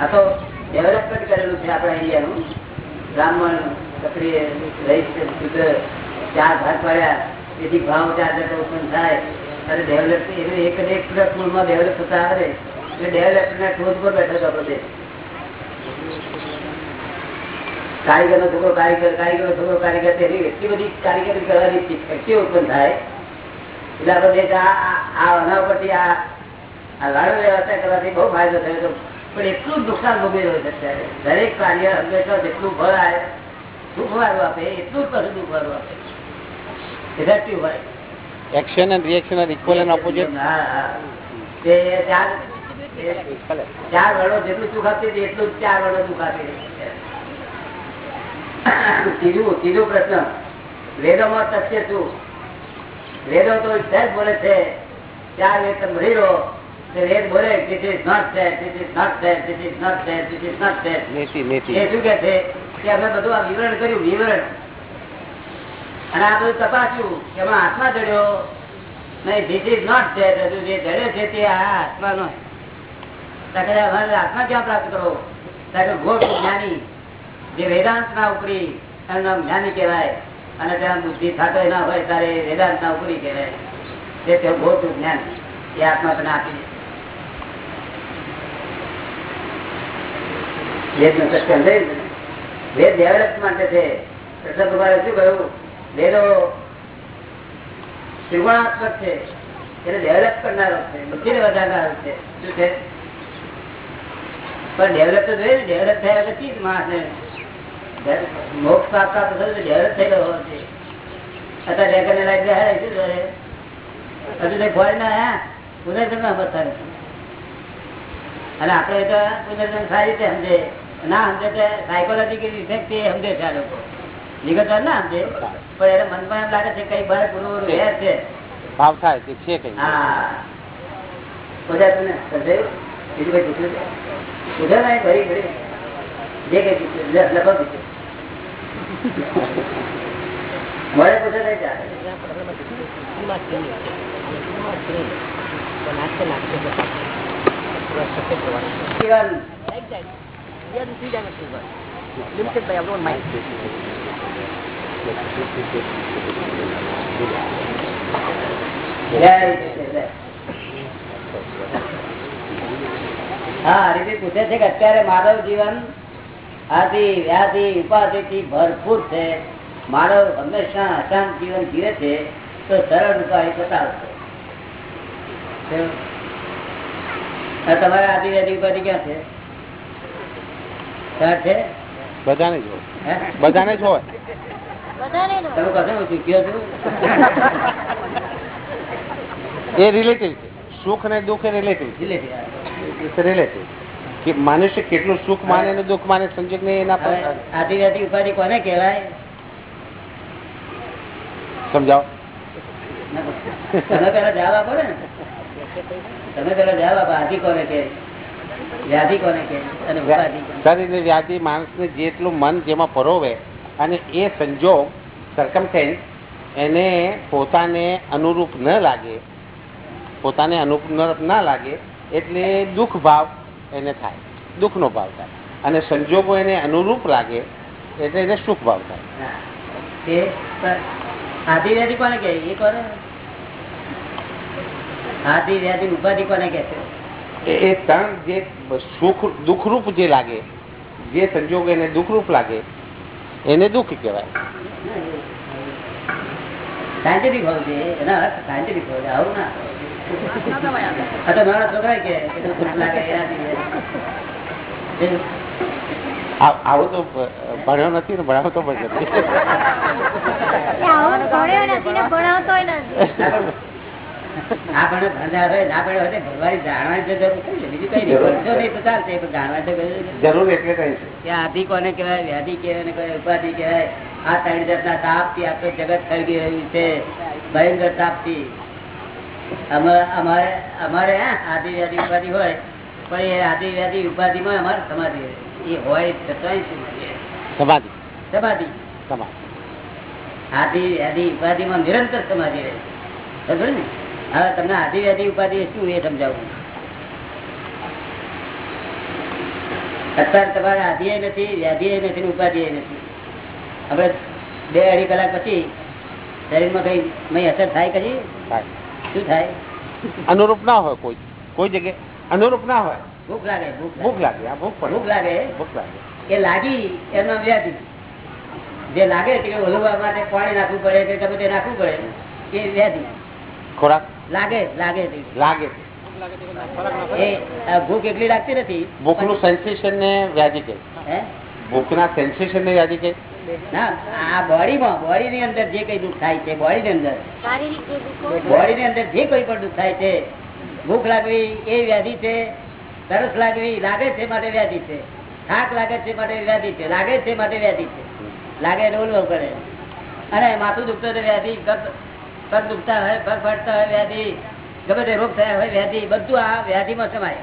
આ તો ડેવલપમેન્ટ કરેલું છે આપણા ઇન્ડિયાનું બ્રાહ્મણ, ક્ષત્રિય રહીશ ચાર ભાગ પડ્યા. તેથી ભાવ ચાર જતો ઉત્પન્ન થાય. અને ડેવલપ એક ને એક મૂળમાં ડેવલપ થતા આવે. એટલે ડેવલપમેન્ટના ટોચ પર બેઠો હતો બધે કારીગરનો છોકરો કારીગર, કારીગરનો છોકરો કારીગર તેની એટલી બધી કારીગરી કરવાની શક્તિ ઉત્પન્ન થાય. એટલે આપણે આ અનાવ આ આ લાડુ વ્યવસ્થા કરવાથી બહુ ફાયદો થયો હતો પણ એટલું જ નુકસાન ભોગવેલું છે અત્યારે. દરેક કાર્ય હંમેશા જેટલું ફળ આવે સુખ વાળું આપે એટલું જ પાછું દુઃખ વાળું આપે. ઇફેક્ટિવ હોય. Action and reaction are equal and opposite ચાર વર્ણો જેટલું સુખ આપતી એટલું જ ચાર વડો દુઃખ આપી ત્રીજું ત્રીજો પ્રશ્ન. વેદોમાં તથ્ય શું? વેદો તો સહેજ બોલે છે ચાર વેદ તમે રહો. તે વેદ this not that this is not that this is not that this is not that નેતિ એ શું કે છે? કે અમે બધું આ વિવરણ કર્યું વિવરણ. અને આ બધું તપાસ્યું કે એમાં આત્મા જડ્યો. નહીં ધીસ ઇઝ નોટ સેટ હજુ જે જડ્યો છે તે આ આત્માનો. આત્મા ક્યાં પ્રાપ્ત કરો ગોટ જ્ઞાની. જે વેદાંત ના ઉપરી એનું નામ જ્ઞાની કહેવાય. અને ત્યાં બુદ્ધિ થતો ના હોય ત્યારે વેદાંત ના ઉપરી કહેવાય. તે ગોટ જ્ઞાન. એ આત્મા તને આપી દે વેદનું સત્ય સમજાય વેદ ડેવલપ માટે છે. છે. છે. છે. છે? તો જોઈએ ને. થયા અવસ્થા અને આપણે સારી રીતે સમજે. ના સમજે સાયકોલોજીકલ ઇફેક્ટ એ સમજે છે આ લોકો. વિગત ના સમજે. પણ એને મનમાં એમ લાગે છે કઈ બહાર પૂરું રહે છે. ભાવ થાય તે છે કઈ. હા. બધા તને સમજાયું બીજું કઈ પૂછ્યું છે? પૂછો ને ભરી ભરી જે કઈ પૂછ્યું લખો પૂછ્યું? મળે પૂછો નહીં ચાલે જય શ્રી કૃષ્ણ. હા હરિભી પૂછે છે કે અત્યારે માનવ જીવન આથી વ્યાધિ ઉપાધિ થી ભરપૂર છે. માનવ હંમેશા અશાંત જીવન જીવે છે, તો સરળ ઉપાય બતાવશે તમારા આ તમારે આદિ વ્યાધિ ઉપાધિ ક્યાં છે? છે? બધાને જ હોય. બધાને હોય. એ રિલેટિવ છે. સુખ અને દુઃખ એ રિલેટિવ છે. રિલેટિવ કે મનુષ્ય કેટલું સુખ માને અને દુઃખ માને સંજોગ ને એના પર આદિવાસી ઉપાધિ કોને કહેવાય? સમજાવો. તમે પેલા જવાબ આપો ને. તમે પેલા જવાબ આપો. આદિ કોને કે ઉપાધિ વ્યાધિ માણસને જેટલું મન જેમાં પરોવે અને એ સંજોગ સરકમસ્ટેન્સ એને પોતાને અનુરૂપ ન લાગે પોતાને અનુરૂપ ના લાગે એટલે દુઃખ ભાવ એને થાય દુઃખનો ભાવ થાય. અને સંજોગો એને અનુરૂપ લાગે એટલે એને સુખ ભાવ થાય. કોને કે ઉપાધિ કોને કે છે? એ એ ત્રણ જે સુખ દુઃખરૂપ જે લાગે જે સંજોગ એને દુઃખરૂપ લાગે એને દુઃખ કહેવાય. સાયન્ટિફિક હોવું જોઈએ એના અર્થ સાયન્ટિફિક હોવું જોઈએ આવું ના તો મારા છોકરા કે કે દુઃખ લાગે એ આદિ વ્યાધિ. આ- આવું તો ભણ્યો નથી ને ભણાવતો પણ નથી. ને પણ ભણનાર હોય ના પણ હોય ભણવાની જાણવાની જરૂર છે? બીજું કઈ નહીં. નહીં તો ચાલશે પણ જાણવાની તો જરૂર એટલે કઈ છે. કે આદિ કોને કહેવાય? વ્યાધિ કહેવાય ને ઉપાધિ કહેવાય? આ ત્રણ જાતના તાપથી આખું જગત ખરગી રહ્યું છે. ભયંકર તાપથી. અમારે અમારે આદિ વ્યાધિ ઉપાધિ હોય પણ એ આદિ વ્યાધિ ઉપાધિમાં અમારે સમાધિ રહે. એ હોય છતાંય સમાધિ. સમાધિ. સમાધિ. આદિ વ્યાધિ ઉપાધિમાં નિરંતર સમાધિ રહે સમજો ને? હવે તમને આધી વ્યાધિ ઉપાધિ શું એ સમજાવું? અત્યારે તમારે આધી નથી વ્યાધિએ નથી ઉપાધિ નથી. હવે બે અઢી કલાક પછી શરીરમાં કઈ અસર થાય કઈ શું થાય? અનુરૂપ ના હોય કોઈ. કોઈ જગ્યાએ અનુરૂપ ના હોય. ભૂખ લાગે ભૂખ લાગે. ભૂખ ભૂખ લાગે. ભૂખ લાગે. એ લાગી એનો વ્યાધિ. જે લાગે છે કે ઓલવવા માટે પાણી નાખવું પડે કે ગમે તે નાખવું પડે એ વ્યાધિ. ખોરાક? લાગે લાગે લાગે. ભૂખ એટલી લાગતી નથી ભૂખનું સેન્સેશન ને વ્યાજી કે ભૂખ ના સેન્સેશન ને વ્યાજી કે ના આ બોડીમાં બોડી ની અંદર જે કઈ દુઃખ થાય છે બોડી ની અંદર. શારીરિક જે દુઃખો બોડી ની અંદર જે કોઈ પણ દુઃખ થાય છે ભૂખ લાગવી એ વ્યાધિ છે તરસ લાગવી લાગે છે માટે વ્યાધિ છે થાક લાગે છે માટે વ્યાધિ છે લાગે છે માટે વ્યાધિ છે. લાગે એટલે ઓલવો કરે. અને માથું દુખતો વ્યાધિ પગ દુખતા હોય પર ફાટતા હોય વ્યાધિ ગમે તે રોગ થયા હોય વ્યાધિ બધું આ વ્યાધિમાં સમાય.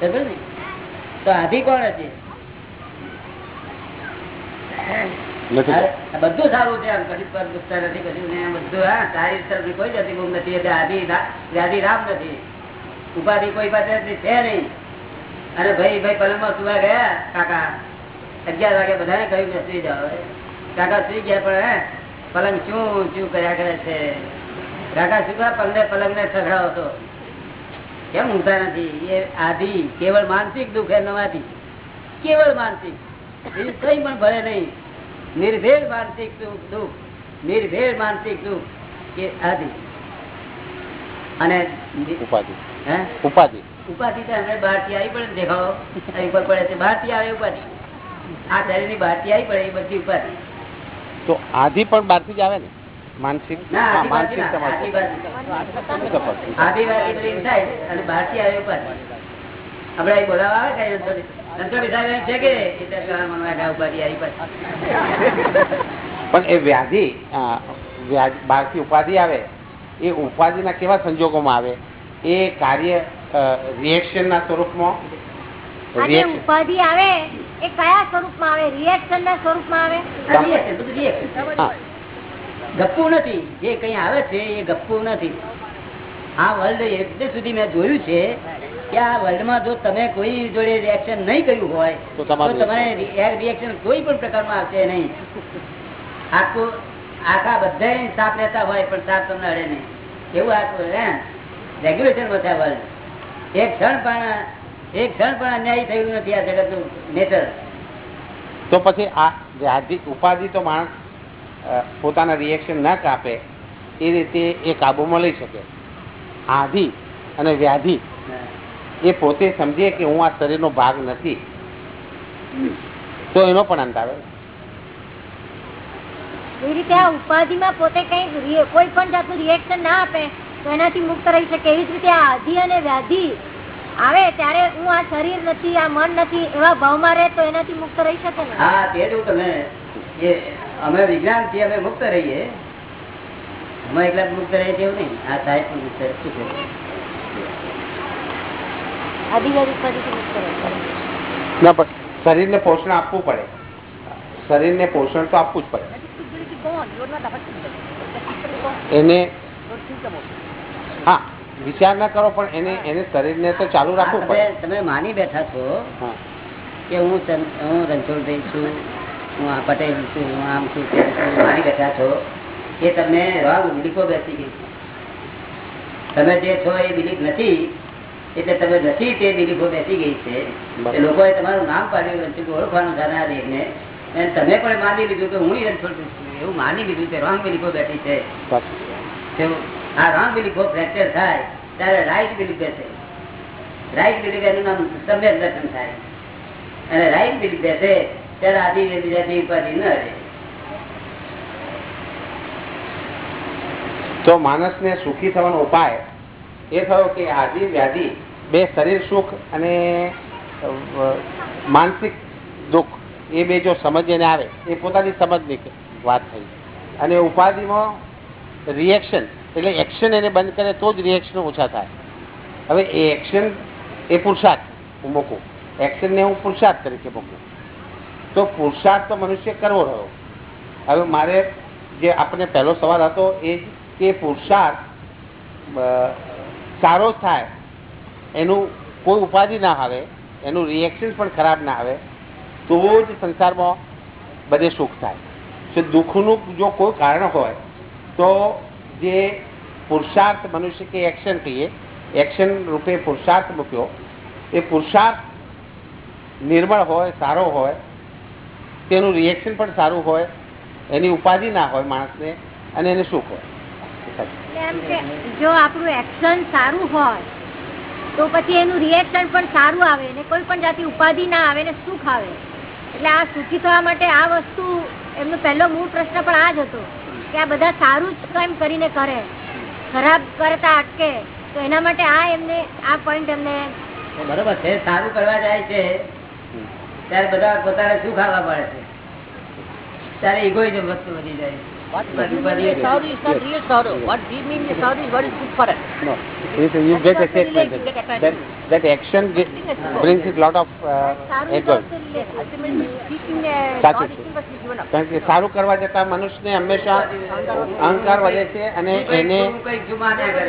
સમજો ને? તો આધી કોણ આ બધું સારું છે આમ કશું પગ દુખતા નથી કશું બધું હા સારી તરફની કોઈ જાતિ ભૂખ નથી એટલે આદિ વ્યાધિ રામ નથી. ઉપાધિ કોઈ પાસે છે નહીં. અને ભાઈ ભાઈ પલંગમાં સુવા ગયા કાકા અગિયાર વાગે બધાને કહ્યું કે સુઈ જાઓ કાકા સુઈ ગયા પણ હે પલંગ શું શું કર્યા કરે છે? કાકા શું કર્યા પલંગ ને સઘળાવો તો? કેમ ઊંઘતા નથી? એ આધી કેવળ માનસિક દુઃખ એ નવાથી કેવળ માનસિક. કઈ પણ ભરે નહીં. નિર્ભેળ માનસિક દુઃખ નિર્ભેળ માનસિક દુઃખ કે આધી અને ઉપાધિ. હે? ઉપાધિ. ઉપાધિ તો હમણાં બહારથી આવી પડે દેખાવો. ઉપર પડે છે. બહારથી આવે ઉપાધિ. આ શરીરની બહારથી આવી પડે એ બધી ઉપાધિ. તો આધી પણ બહારથી જ આવે ને? માનસિક માનસિક બોલાવા આવે પણ એ વ્યાધિ બહારથી ઉપાધિ આવે એ ઉપાધિના કેવા સંજોગોમાં આવે? એ કાર્ય રિએક્શન ના સ્વરૂપમાં? ઉપાધિ આવે એ કયા સ્વરૂપમાં આવે? રિએક્શન ના સ્વરૂપમાં આવે? ગપ્પુ નથી. જે કઈ આવે છે એ ગપ્પુ નથી. આ વર્લ્ડ એટલે સુધી મેં જોયું છે કે આ વર્લ્ડમાં જો તમે કોઈ જોડે રિએક્શન નહીં કર્યું હોય તો તમારે રિએક્શન કોઈ પણ પ્રકારમાં આવશે નહીં. આખું આખા બધા સાપ લેતા હોય પણ સાપ તમને અડે નહીં. એવું આખું હે? રેગ્યુલેશન બધા વર્લ્ડ એક ક્ષણ પણ એક ક્ષણ પણ અન્યાય થયું નથી આ જગતનું નેચર તો પછી આ વ્યાધિ ઉપાધિ તો માણસ પોતાના રિએક્શન ના કાપે એ રીતે એ કાબુમાં લઈ શકે. આધિ અને વ્યાધિ એ પોતે સમજે કે હું આ શરીરનો ભાગ નથી. તો એનો પણ અંત આવે. એ રીતે આ ઉપાધિમાં પોતે કઈ કોઈ પણ જાતનું રિએક્શન ના આપે તો એનાથી મુક્ત રહી શકે. એવી જ રીતે આ આધિ અને વ્યાધિ આવે ત્યારે હું આ શરીર નથી આ મન નથી એવા ભાવમાં રહે તો એનાથી મુક્ત રહી શકે ને? હા તે જ તમે જે અમે વિજ્ઞાનથી અમે મુક્ત રહીએ. અમે એકલા મુક્ત રહીએ તેવું નહીં. આ સાહેબ પણ મુક્ત રહે. શું છે? ના પણ શરીરને પોષણ આપવું પડે. શરીરને પોષણ તો આપવું જ પડે. એને હા. વિચાર ના કરો પણ એને એને શરીરને તો ચાલુ રાખવું પડે. તમે માની બેઠા છો કે હું હું રણછોડભાઈ છું હું આ પટેલ છું હું આમ છું તેમ છું માની બેઠા છો એ તમને રોંગ બિલીફો બેસી ગઈ તમે જે છો એ બિલીફ નથી એટલે તમે નથી તે બિલીફો બેસી ગઈ છે. લોકોએ તમારું નામ પાડ્યું રણછોડ ઓળખવાનું છે દેખને અને તમે પણ માની લીધું કે હું રણછોડ છું. એવું માની લીધું તે રોંગ બિલીફો બેઠી છે. આ રોંગ બિલીફો ફ્રેક્ચર થાય, ત્યારે રાઈટ બિલીફ બેસે. રાઈટ બિલીફ એનું નામ સમ્યક દર્શન થાય. અને રાઈટ બિલીફ બેસે, ત્યારે આદિ વેદી ઉપાધિ ન રહે. તો માણસને સુખી થવાનો ઉપાય એ થયો કે આદિ વ્યાધિ, બે શરીર સુખ અને માનસિક દુઃખ, એ બે જો સમજીને આવે, એ પોતાની સમજની વાત થઈ. અને ઉપાધિમાં રિએક્શન એટલે એક્શન એને બંધ કરે તો જ રિએક્શન ઓછા થાય. હવે એ એક્શન એ પુરુષાર્થ હું મૂકું. એક્શનને હું પુરુષાર્થ તરીકે મૂકું. તો પુરુષાર્થ તો મનુષ્ય કરવો રહ્યો. હવે મારે જે આપણે પહેલો સવાલ હતો એ કે પુરુષાર્થ સારો થાય એનું કોઈ ઉપાધિ ના આવે, એનું રિએક્શન પણ ખરાબ ના આવે, તો જ સંસારમાં બધે સુખ થાય. દુઃખનું જો કોઈ કારણ હોય, તો જે પુરુષાર્થ મનુષ્ય કે એક્શન કહીએ એક્શન રૂપે પુરુષાર્થ મૂક્યો. એ પુરુષાર્થ નિર્મળ હોય, સારો હોય, તેનું રિએક્શન પણ સારું હોય, એની ઉપાધિ ના હોય માણસને, અને એને સુખ હોય. જો આપણું એક્શન સારું હોય, તો પછી એનું રિએક્શન પણ સારું આવે, ને કોઈ પણ જાતિ ઉપાધિ ના આવે, ને સુખ આવે. એટલે આ સુખી થવા માટે આ વસ્તુ, એમનો પહેલો મૂળ પ્રશ્ન પણ આ જ હતો. કે આ બધા સારું જ કેમ કરીને કરે. ખરાબ કરતા અટકે, તો એના માટે આ એમને, આ પોઈન્ટ એમને બરોબર છે, સારું કરવા જાય છે, ત્યારે બધા પોતાને શું ખાવા પડે છે? ત્યારે ઇગોઇઝમ વસ્તુ વધી જાય What But we but mean yes. is sorrow is not real sorrow. What we mean is sorrow is what is good for us. No, you, you get a statement Get that, attached. that, that action ge- brings it lot of uh, સારું uh, કરવા જતા મનુષ્યને હંમેશા અહંકાર વધે છે અને એને.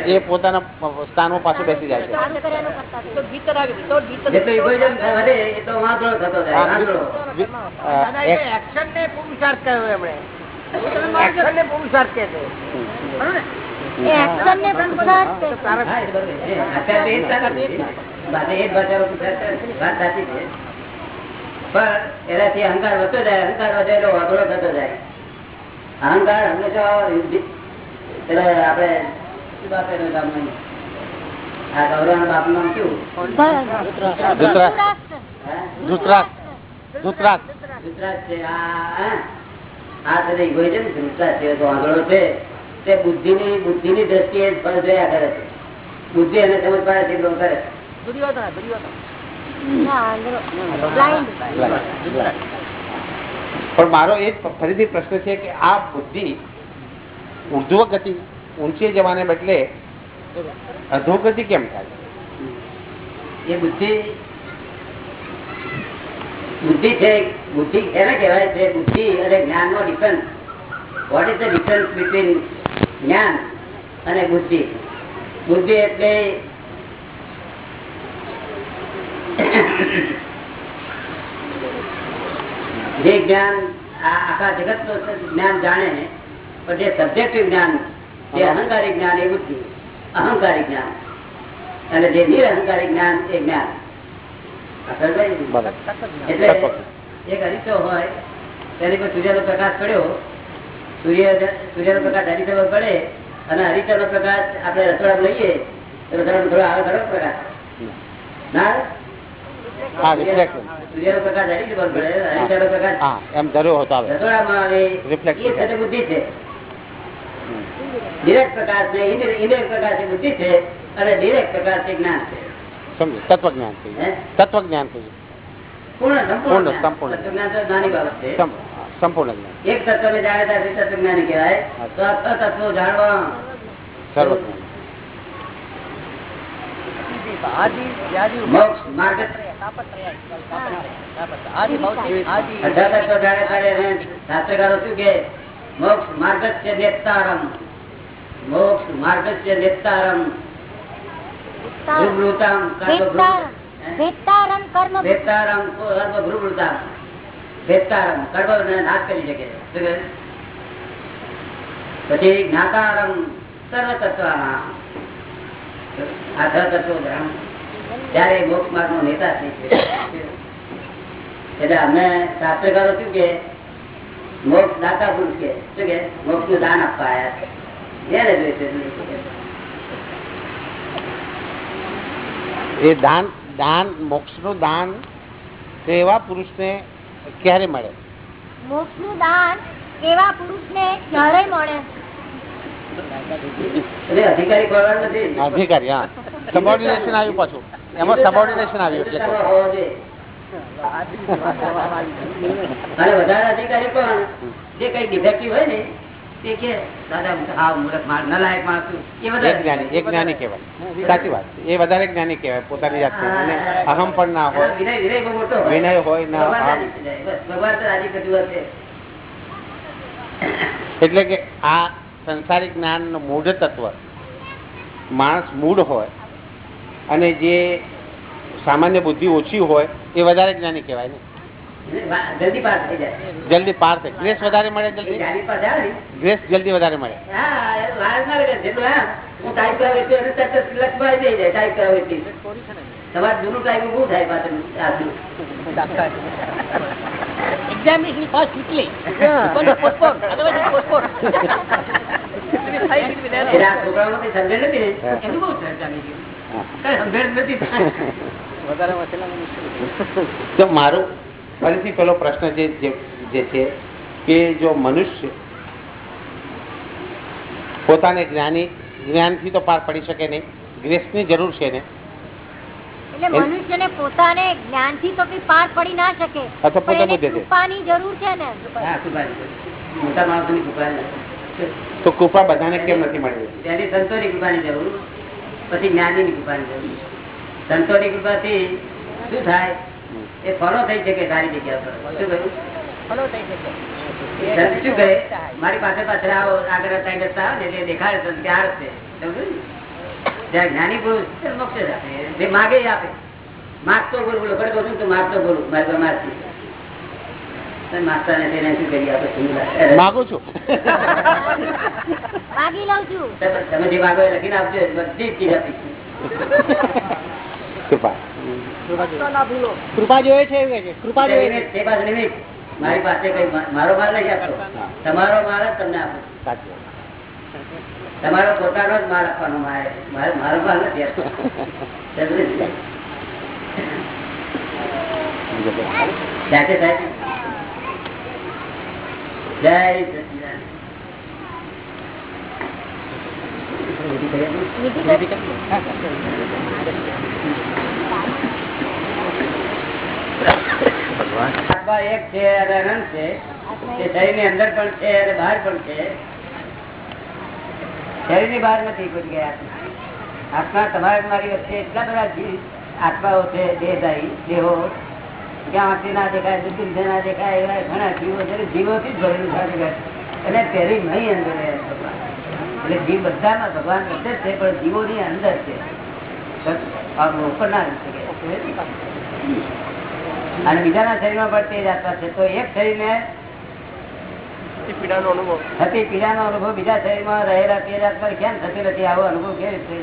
એ પોતાના સ્થાનમાં પાછું બેસી જાય છે એક્શન ને પુરુષાર્થ કહ્યું એમણે પણ એનાથી અહંકાર વધતો જાય અહંકાર વધે એટલે વાંધો થતો જાય. અહંકાર હંમેશા આપડે પેલા બાપ નામ નહીં? આ નામ છે? આ છે ને egoism, છે તો આંગળો છે તે બુદ્ધિની બુદ્ધિની દ્રષ્ટિએ ફળ જોયા કરે છે. બુદ્ધિ એને સમજ પડે છે એટલું કરે. પણ મારો એ ફરીથી પ્રશ્ન છે કે આ બુદ્ધિ ઉર્ધ્વ ગતિ ઊંચે જવાને બદલે અધોગતિ કેમ થાય? એ બુદ્ધિ બુદ્ધિ છે, બુદ્ધિ એને કહેવાય છે, બુદ્ધિ અને જ્ઞાન નો difference what is the difference between જ્ઞાન અને બુદ્ધિ? બુદ્ધિ એટલે જે જ્ઞાન આ આખા જગતનું જ્ઞાન જાણે પણ જે સબ્જેક્ટિવ જ્ઞાન જે અહંકારી જ્ઞાન એ બુદ્ધિ. અહંકારી જ્ઞાન. અને જે નિરહંકારી જ્ઞાન એ જ્ઞાન આ સમજાય ને? બરાબર એટલે તત્વ. એક હોય તેની પર સૂર્યનો પ્રકાશ પડ્યો. સૂર્ય સૂર્યનો પ્રકાશ અરીસો પડે અને અરીસાનો પ્રકાશ આપણે રસોડા લઈએ તો રસોડામાં થોડો આવે ખરો પ્રકાશ? ના? હા સૂર્યનો પ્રકાશ પર પડે અરીસાનો પ્રકાશ એમ ધર્યો હતો રસોડામાં આવે Reflection. બુદ્ધિ છે. ડિરેક્ટ પ્રકાશ ને ઇન્ડિરેક્ટ પ્રકાશ એ બુદ્ધિ છે અને ડિરેક્ટ પ્રકાશ એ જ્ઞાન છે. સમજો તત્વજ્ઞાન હે? કહીએ તત્વજ્ઞાન કહીએ પૂર્ણ સંપૂર્ણ પૂર્ણ, સંપૂર્ણ. તત્વજ્ઞાન તો નાની બાબત છે સમ- સંપૂર્ણ જ્ઞાન એક તત્વ ને જાણે ત્યારે તત્વ જ્ઞાની કહેવાય તો આ છ તત્વો જાણવા સર્વજ્ઞાન આદિ વ્યાધિ મોક્ષ માર્ગ તાપત્રય તાપત્રય તાપત્રય આદિ ભૌતિક આદિ અઢાર તત્વ જાણે ત્યારે એને શાસ્ત્રકારો શું કે મોક્ષ માર્ગ છે નેતારમ મોક્ષ માર્ગ છે નેતારમ પછી જ્ઞાતારમ સર્વ આ તત્વો ત્યારે મોક્ષ માર્ગ નો નેતા છે. એટલે અમે શાસ્ત્રકારો શું કે મોક્ષ દાતા પુરુષ કે શું કે મોક્ષનું દાન આપવા આવ્યા છે. જેને જોઈશે એટલું. એ દાન દાન મોક્ષનું દાન એવા પુરુષને ક્યારે મળે? મોક્ષનું દાન એવા પુરુષને ક્યારે મળે? અધિકારી હા. સબોર્ડિનેશન આવ્યું પાછું. એમાં સબોર્ડિનેશન આવ્યું એટલે. અને વધારે અધિકારી પણ જે કઈ ડિફેક્ટિવ હોય ને એક જ્ઞાની કહેવાય. સાચી વાત. એ વધારે જ્ઞાની કહેવાય પોતાની અહમ પણ ના હોય. વિનય હોય. ના. એટલે કે આ સંસારિક જ્ઞાનનું મૂળ તત્વ માણસ મૂળ હોય અને જે સામાન્ય બુદ્ધિ ઓછી હોય એ વધારે જ્ઞાની કહેવાય ને. જલ્દી પાસ થઈ જાય. જલ્દી પાર થાય ગ્રેસ વધારે મળે જલ્દી? ગ્રેસ જલ્દી વધારે મળે. હા એ વાર ના લાગે જેટલું હા હું ટાઈપ કરાવે છું એને તરત જ લખવા જઈ જાય ટાઈપ કરાવે એટલી. તમારે જૂનું ટાઈપ ઉભું થાય પાછળ આજનું Examination fast quickly. Postpone, postpone. Otherwise it's postponed. It will be five, it will be there. એટલે આ છોકરાઓને કઈ સમજણ નથી ને એનું બહુ સરસ ચાલી ગયું કઈ સમજણ જ નથી? તો મારો ફરીથી પેલો પ્રશ્ન જે જે- છે કે જો મનુષ્ય પોતાને જ્ઞાની જ્ઞાનથી તો પાર પડી શકે નહીં ગ્રેસની જરૂર છે ને. એટલે મનુષ્યને પોતાને જ્ઞાનથી તો કઈ પાર પડી ના શકે પણ એને કૃપાની જરૂર છે ને હા મોટા માણસોની તો કૃપા બધાને કેમ નથી મળી પહેલી સંતોની કૃપાની જરૂર. પછી જ્ઞાનીની કૃપાની જરૂર. સંતોની કૃપાથી શું થાય? એ ફોલો થઈ શકે સારી જગ્યા શું કહે? મારી પાસે પાછળ આવો આગળ ત્યાં જતા આવે ને એટલે દેખાડે તો કે છે જ્યાં જ્ઞાની પુરુષ મોક્ષ જ આપે. જે માગે આપે. માગતો બોલ બોલો ઘરે કહું છું તો માગતો બોલું મારી લાગે? માગું છું. માગી લઉં છું. તમે તમે જે માગો એ લખીને આપજો. બધી જ ચીજ આપીશું કૃપા. કૃપા જોઈએ છે એવું કૃપા જોઈએ છે. મારી પાસે કઈ મારો માલ નહીં આપતો. તમારો માલ જ તમને આપો. સાચી તમારો પોતાનો જ માલ આપવાનો મારે. મારે મારો માલ નથી આપતો. જય સચિદાનંદ. બહાર નથી જગ્યાએ આત્મા. તમારે મારી વચ્ચે એટલા બધા આત્માઓ છે દેહદાયી દેહો. જ્યાં આંખથી ના દેખાય દુર્ગંધ ના દેખાય, એવા ઘણા જીવો છે જીવો થી જ ભરેલું. અને તેની નહીં અંદર ભગવાન એટલે જીવ બધામાં ભગવાન બધે છે પણ જીવોની અંદર છે. ઉપર ના અને બીજાના શરીરમાં પણ તે જ આત્મા છે. તો એક શરીરને પીડાનો અનુભવ. થતી પીડાનો અનુભવ બીજા શરીરમાં રહેલા તે જ આત્મા કેમ થતી નથી? આવો અનુભવ કેવી રીતે?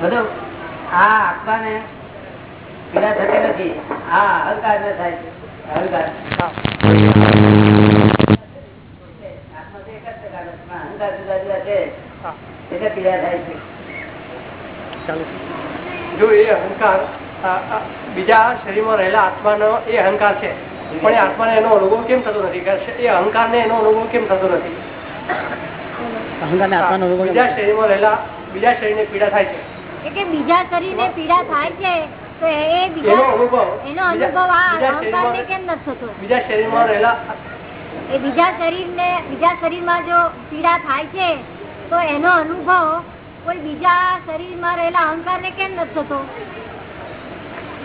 બધું આ આત્માને પીડા થતી નથી. આ અહંકાર ને થાય. છે અહંકાર આત્મા તો એક જ અહંકાર જુદા જુદા છે. એટલે પીડા થાય છે. જો એ અહંકાર બીજા શરીરમાં રહેલા આત્માનો એ અહંકાર છે. પણ એ આત્માને એનો અનુભવ કેમ થતો નથી? એ અહંકારને એનો અનુભવ કેમ થતો નથી? બીજા શરીરમાં રહેલા બીજા શરીરને પીડા થાય છે. એટલે બીજા શરીરને પીડા થાય છે તો એ એનો બીજા અનુભવ એનો અનુભવ આ બીજા અહંકારને કેમ નથી થતો? બીજા શરીરમાં રહેલા એ બીજા શરીરને, બીજા શરીરમાં જો પીડા થાય છે, તો એનો અનુભવ કોઈ બીજા શરીરમાં રહેલા અહંકારને કેમ નથી થતો?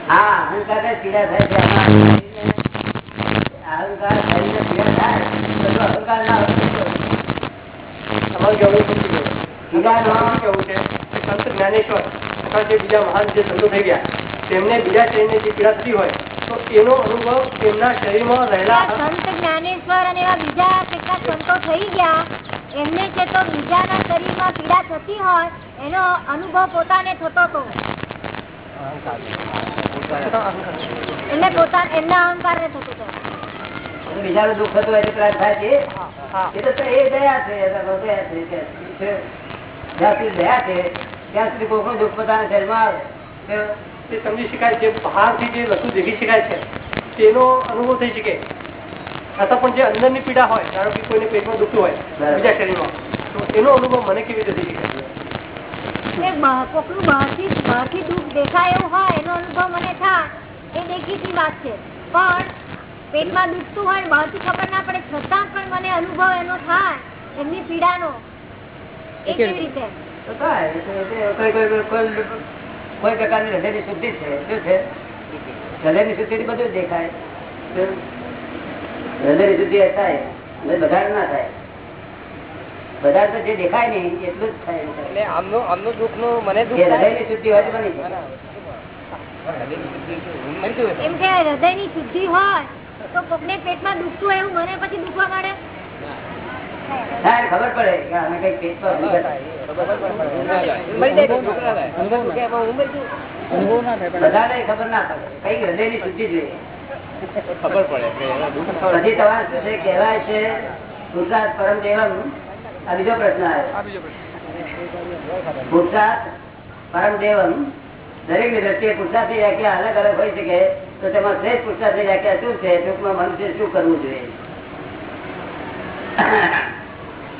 હા, અહંકાર પીડા થાય છે. જે બીજા મહાન જે સંતો થઈ ગયા. તેમને બીજા શરીરને જે પીડા થતી હોય તો એનો અનુભવ તેમના શરીરમાં રહેલા સંત જ્ઞાનેશ્વર અને એવા બીજા કેટલાક સંતો થઈ ગયા. એમને છે તો બીજાના શરીરમાં પીડા થતી હોય એનો અનુભવ પોતાને થતો હતો. એટલે પોતા એમના અહંકાર ને થતો હતો. બીજાનું દુઃખ થતું હોય એટલે થાય છે? એ તો એ દયા છે એ તો દયા છે કે છે. જ્યાં સુધી દયા છે ત્યાં સુધી કોઈનું દુઃખ પોતાના શરીરમાં આવે. તો સમજી શકાય જે બહારથી જે વસ્તુ દેખી શકાય છે તેનો અનુભવ થઈ શકે. છતાં પણ જે અંદરની પીડા હોય ધારો કે કોઈને પેટમાં દુખતું હોય બીજા શરીરમાં તો એનો અનુભવ મને કેવી રીતે થઈ શકે? એ બહાર- કોકનું બહારથી બહારથી દુઃખ દેખાય એવું હોય એનો અનુભવ મને થાય એ દેખીતી વાત છે. પણ પેટમાં દુખતું હોય ને બહારથી ખબર ના પડે છતાં પણ મને અનુભવ એનો થાય એમની પીડાનો. એ કેવી રીતે? કોઈ પ્રકારની હૃદયની શુદ્ધિ છે? શું છે? હૃદયની શુદ્ધિ બધું દેખાય? હૃદયની શુદ્ધિ થાય વધારે ના થાય. બધા તો જે દેખાય નહીં એટલું જ થાય એટલે આમનું આમનું દુઃખનું મને હૃદયની શુદ્ધિ હોય તો બની. એમ કે હૃદયની શુદ્ધિ હોય તો કોકને પેટમાં દુખતું હોય એવું મને પછી દુખવા માંડે? ખબર પડે કે પર બધાને ખબર ના પડે. કઈ હૃદયની શુદ્ધિ જોઈએ. ખબર પડે પછી તમારે શું છે કહેવાય છે પુરુષાર્થ પરમ દેવમ. આ બીજો પ્રશ્ન આવ્યો. ગુજરાત પરમ દેવમ. દરેકની દ્રષ્ટિએ પુરુષાર્થ વ્યાખ્યા અલગ અલગ હોઈ શકે તો તેમાં શ્રેષ્ઠ પુરુષાર્થની વ્યાખ્યા શું છે? ટૂંકમાં મનુષ્ય શું કરવું જોઈએ?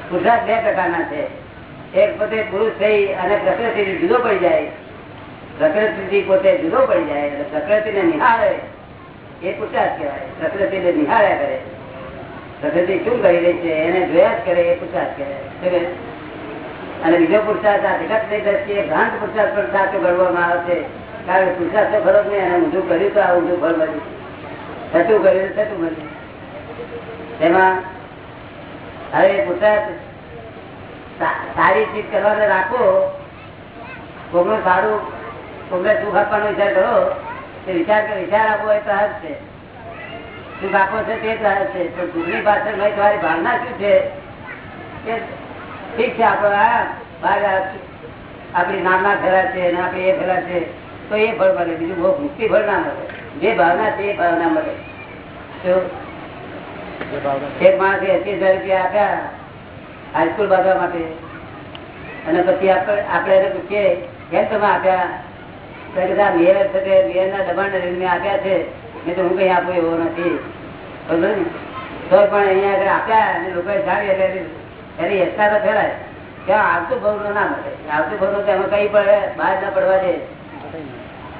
પુરુષાર્થ બે પ્રકારના છે. એક પોતે પુરુષ થઈ અને પ્રકૃતિથી જુદો પડી જાય. પ્રકૃતિથી પોતે જુદો પડી જાય એટલે પ્રકૃતિને નિહાળે. એ પુરુષાર્થ કહેવાય. પ્રકૃતિને નિહાળ્યા કરે. પ્રકૃતિ શું કરી રહી છે, એને જોયા જ કરે, એ પુરુષાર્થ કહેવાય. અને બીજો પુરુષાર્થ આ જગતની દ્રષ્ટિએ ભ્રાંત પુરુષાર્થ પણ સાચો ગણવામાં આવે છે. કારણ કે પુરુષાર્થ તો ખરો નહીં, અને ઊંધું કર્યું તો આ ઊંધું ફળ મળ્યું. થતું કર્યું થતું મળ્યું. તેમાં હવે ગુજરાત સારી ચીજ કરવાને રાખો. કોકનું સારું, કોકને સુખ આપવાનો વિચાર કરો. તે વિચાર વિચાર આપવો એ પ્રહાર છે. સુખ આપવો છે તે પ્રહાર છે. પણ સુખની પાછળ ભાઈ તમારી ભાવના શું છે? કે ઠીક છે આપણે આ બહાર આપણી નામના ફેરા છે અને આપણે એ ફેરા છે. તો એ ફળ મળે, બીજું બહુ મુક્તિ ફળ ના મળે. જે ભાવના છે એ ભાવના મળે. તો એક માણસે એસી હજાર રૂપિયા આપ્યા હાઈસ્કૂલ બાંધવા માટે. અને પછી આપણે એને પૂછીએ કેમ તમે આપ્યા? તો કે આ મેયર છે તે મેયરના દબાણને મેં આપ્યા છે. નહીં તો હું કઈ આપું એવો નથી. બરોબર ને? તો પણ અહીંયા આગળ આપ્યા અને લોકોએ જાણી એટલે એની- હેચકા તો ફેરાય ત્યાં આવતું ભાવ ના મળે. આવતું ભાવ તો એમાં કઈ પડે બહાર ના પડવા દે.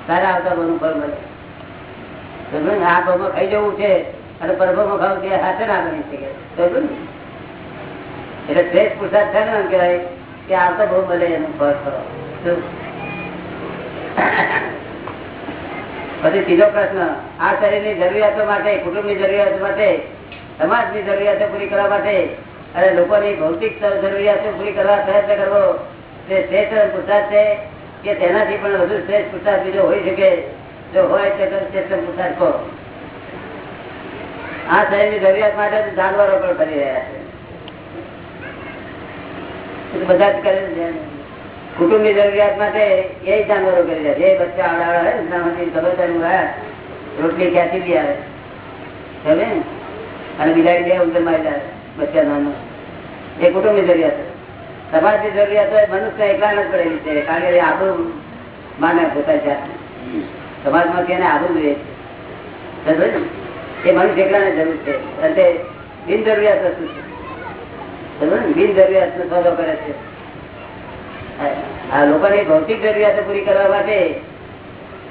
સારા આવતા ભાવનું ફળ મળે? આ ભાવમાં ખાઈ જવું છે? અને પ્રભુ ખાવું કે હાથે ના બની શકે. એટલે શ્રેષ્ઠ પુરસાદ છે ને કહેવાય કે આવતો બહુ ભલે એનું ફળ કરો. પછી ત્રીજો પ્રશ્ન, આ શરીરની જરૂરિયાતો માટે, કુટુંબની જરૂરિયાતો માટે, સમાજની જરૂરિયાતો પૂરી કરવા માટે અને લોકોની ભૌતિક જરૂરિયાતો પૂરી કરવા પ્રયત્ન કરવો, તે શ્રેષ્ઠ પુરસાદ છે કે તેનાથી પણ વધુ શ્રેષ્ઠ પુરસાદ બીજો હોઈ શકે. જો હોય તો શ્રેષ્ઠ પુરસાદ કહો. આ શરીરની જરૂરિયાત માટે જાનવરો પણ કરી રહ્યા છે. બધા જ કરે છે. કુટુંબની જરૂરિયાત માટે એ જાનવરો કરી રહ્યા છે. એ બચ્ચા આવડાવડા હોય ને એનામાંથી ગબરદારી વાળા રોટલી ક્યાંથી બી આવે. સમજે? અને બિલાડી બે ઉંદર મારી જાય બચ્ચા નાનું. એ કુટુંબની જરૂરિયાત. સમાજની જરૂરિયાત હોય, મનુષ્ય એકલા જ પડેલી છે, કારણ કે આપણું માને પોતા જાત સમાજમાંથી એને આબુ જોઈએ છે. સમજે? એ મનુષ્ય જરૂર છે. અને તે બિન જરૂરિયાત વસ્તુ છે. સમજે બિન જરૂરિયાત નો સોદો કરે છે. આ લોકોની ભૌતિક જરૂરિયાતો પૂરી કરવા માટે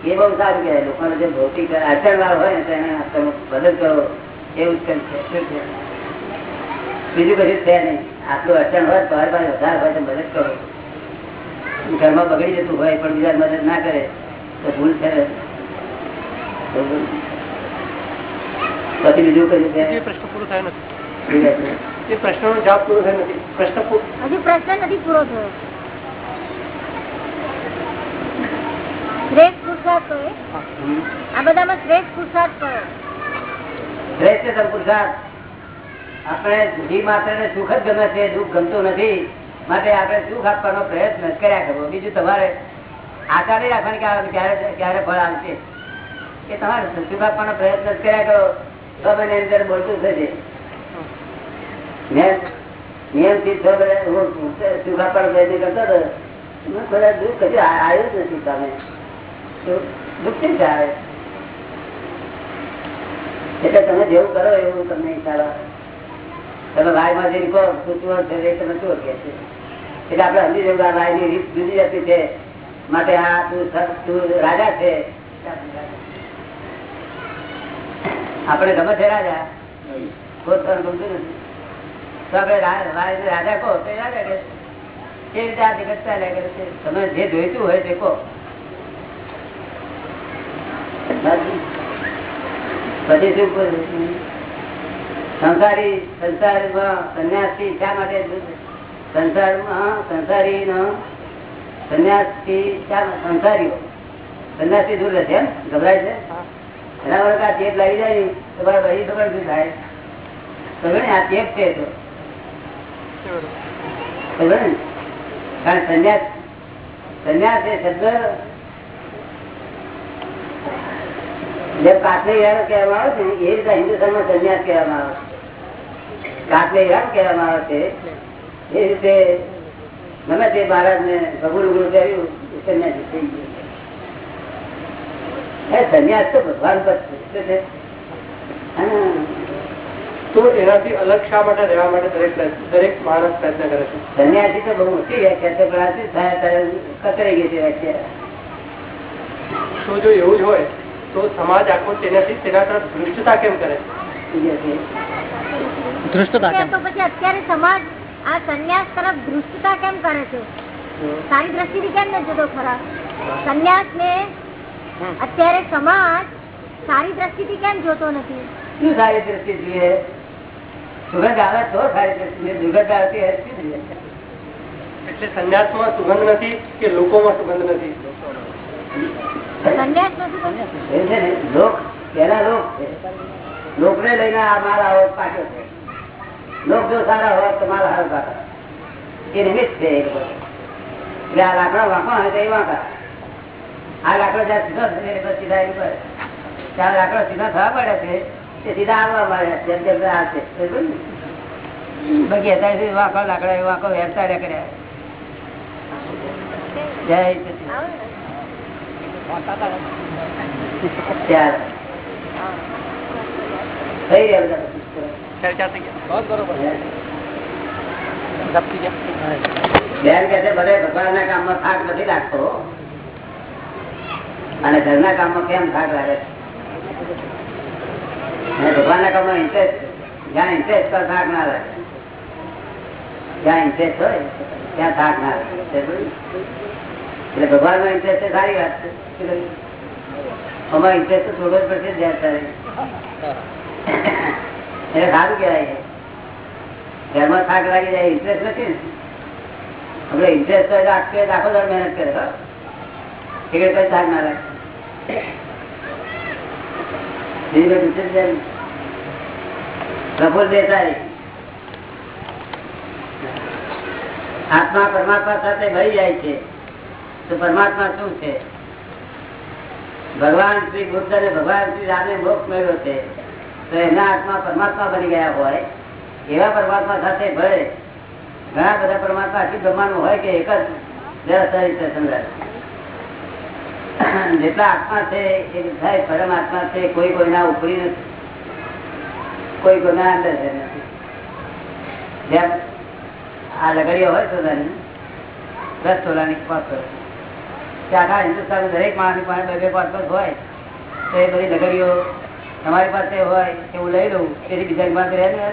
એ બહુ સારું કહેવાય. લોકોને જે ભૌતિક આચરણ વાર હોય ને તેને તમે મદદ કરો. એવું જ છે. છે? બીજું કશું છે નહીં. આટલું અડચણ હોય બહાર પાસે વધારે હોય તો મદદ કરો. ઘરમાં બગડી જતું હોય, પણ બીજા મદદ ના કરે, તો ભૂલ છે. પછી બીજું કશું પ્રશ્ન પૂરો થયો નથી. ઠીક છે. જવાબ પૂરો થયો નથી. પ્રશ્ન હજુ પ્રશ્ન નથી પૂરો થયો. શ્રેષ્ઠ પુરુષાર્થ કયો આ બધામાં શ્રેષ્ઠ પુરુષાર્થ કયો શ્રેષ્ઠતમ પુરુષાર્થ. આપણે જી માત્ર ને સુખ જ ગમે છે દુઃખ ગમતું નથી. માટે આપણે સુખ આપવાનો પ્રયત્ન કર્યા કરવો. બીજું તમારે આશા નહીં રાખવાની કે ક્યારે ક્યારે ફળ આવશે? એ તમારે સુખ આપવાનો પ્રયત્ન જ કર્યા કરો. એટલે તમે જેવું કરો એવું તમને. તમે રાયમાં જઈને કહો શું શું છે તમે શું કે છે? એટલે આપણે સમજી જવું કે આ રાયની રીત જુદી જતી છે માટે આ તું તું રાજા છે. આપણે ગમે છે રાજા. તને ગમતું રાજા કહો, તો રાજા કે એ રીતે આ છે? તમે જે જોઈતું હોય તે કહો. પછી શું? સંસારી, સંસારમાં સંન્યાસી શા માટે સંસારમાં સંસારી નો સંન્યાસથી શા સંસારીઓ. સંન્યાસી દૂર રહેશે એમ? ગભરાય છે? એના વડે આ ચેપ લાવી જાય તો ભાઈ ખબર શું થાય. ખબર ને આ ચેપ છે તો. ખબર ને કારણ સંન્યાસ સંન્યાસ એ શબ્દ જે કાતલે હીરા કહેવામાં આવે છે એ રીતે હિન્દુસ્તાનમાં સંન્યાસ કહેવામાં આવે છે. કાતલે હીરા કહેવામાં આવે છે. એ રીતે ગમે તે મહારાજ ને ભગુલ ગુરુ એ સંન્યાસી થઈ ગયું. સંન્યાસ તો ભગવાન પર છે શું છે. અને તો એનાથી અલગ શા માટે રહેવા માટે દરેક દરેક માણસ પ્રયત્ન કરે છે? સંન્યાસી તો બહુ મોટી વ્યાખ્યા છે પણ આ શું થાય ત્યારે કતરાઈ ગઈ છે વ્યાખ્યા. તો જો એવું જ હોય તો સમાજ આખો તેનાથી તેના તરફ દૃષ્ટતા કેમ કરે? બીજા છે. કેમ? તો પછી અત્યારે સમાજ આ સંન્યાસ તરફ દૃષ્ટતા કેમ કરે છે? સારી દ્રષ્ટિથી કેમ નથી જતો ખરા? સંન્યાસ ને અત્યારે સમાજ સારી દ્રષ્ટિથી કેમ જોતો નથી? શું સારી દ્રષ્ટિ જોઈએ? સુગંધ આવે તો સારી દ્રષ્ટિ દુર્ગંધ આવતી? એટલે સંન્યાસમાં સુગંધ નથી કે લોકોમાં સુગંધ નથી? સંન્યાસ નથી? છે લોક પેલા લોક. છે લોકને લઈને આ મારા આવો પાક્યો છે. લોક જો સારા હોય તો માલ સારો પાકે એ નિમિત્ત છે એ લોકો. એટલે આ લાકડા વાંકવા હોય તો એ વાંકા આ લાકડો જ્યાં સીધો થશે સીધા એ પર. ત્યાં લાકડો સીધા થવા પડે છે તે સીધા આવવા મળે જેમ જેમ આ છે. બાકી અત્યારે સુધી વાંકો લાકડા એ વાંકો વેરતા કર્યા જય ચર્ચા થઈ ગયા બરોબર. જપતી ગયા બેન કે ભલે ભગવાનના કામમાં થાક નથી લાગતો. અને ઘરના કામમાં કેમ થાક લાગે છે? ભગવાનના કામમાં ઇન્ટરેસ્ટ જ્યાં ઇન્ટરેસ્ટ પર ભાગ ના લાગે. જ્યાં ઇન્ટરેસ્ટ હોય ત્યાં થાક ના લાગે? એટલે ભગવાન નો ઇન્ટરેસ્ટ એ સારી વાત છે. અમારો ઇન્ટરેસ્ટ તો થોડો જ પડશે જ્યાં એટલે સારું કહેવાય ઘરમાં થાક લાગી જાય ઇન્ટરેસ્ટ નથી ને. આપણે ઇન્ટરેસ્ટ હોય તો આખે દર મહેનત કરે હો. ટિકિટ કઈ થાક ના લાગે. આત્મા પરમાત્મા સાથે ભળી જાય છે. તો પરમાત્મા શું છે? ભગવાન શ્રી બુદ્ધ અને ભગવાન શ્રી રામે મોક્ષ મેળવ્યો છે. તો એના આત્મા પરમાત્મા બની ગયા હોય. એવા પરમાત્મા સાથે ભય ઘણા બધા પરમાત્મા આખી બ્રહ્માંડ હોય કે એક જ. જરા સરી સમજાય જેટલા આત્મા છે, એ બધા પરમાત્મા છે, કોઈ કોઈના ઉપરી નથી. કોઈ કોઈના અંદર છે જેમ આ લગડીઓ હોય સોદાની દસ તોલાની પાંચ તોલા આખા હિન્દુસ્તાન દરેક માણસની પાસે બે બે હોય, તો એ બધી લગડીઓ તમારી પાસે હોય કે હું લઈ લઉં તેથી બીજા પાસે રહે ને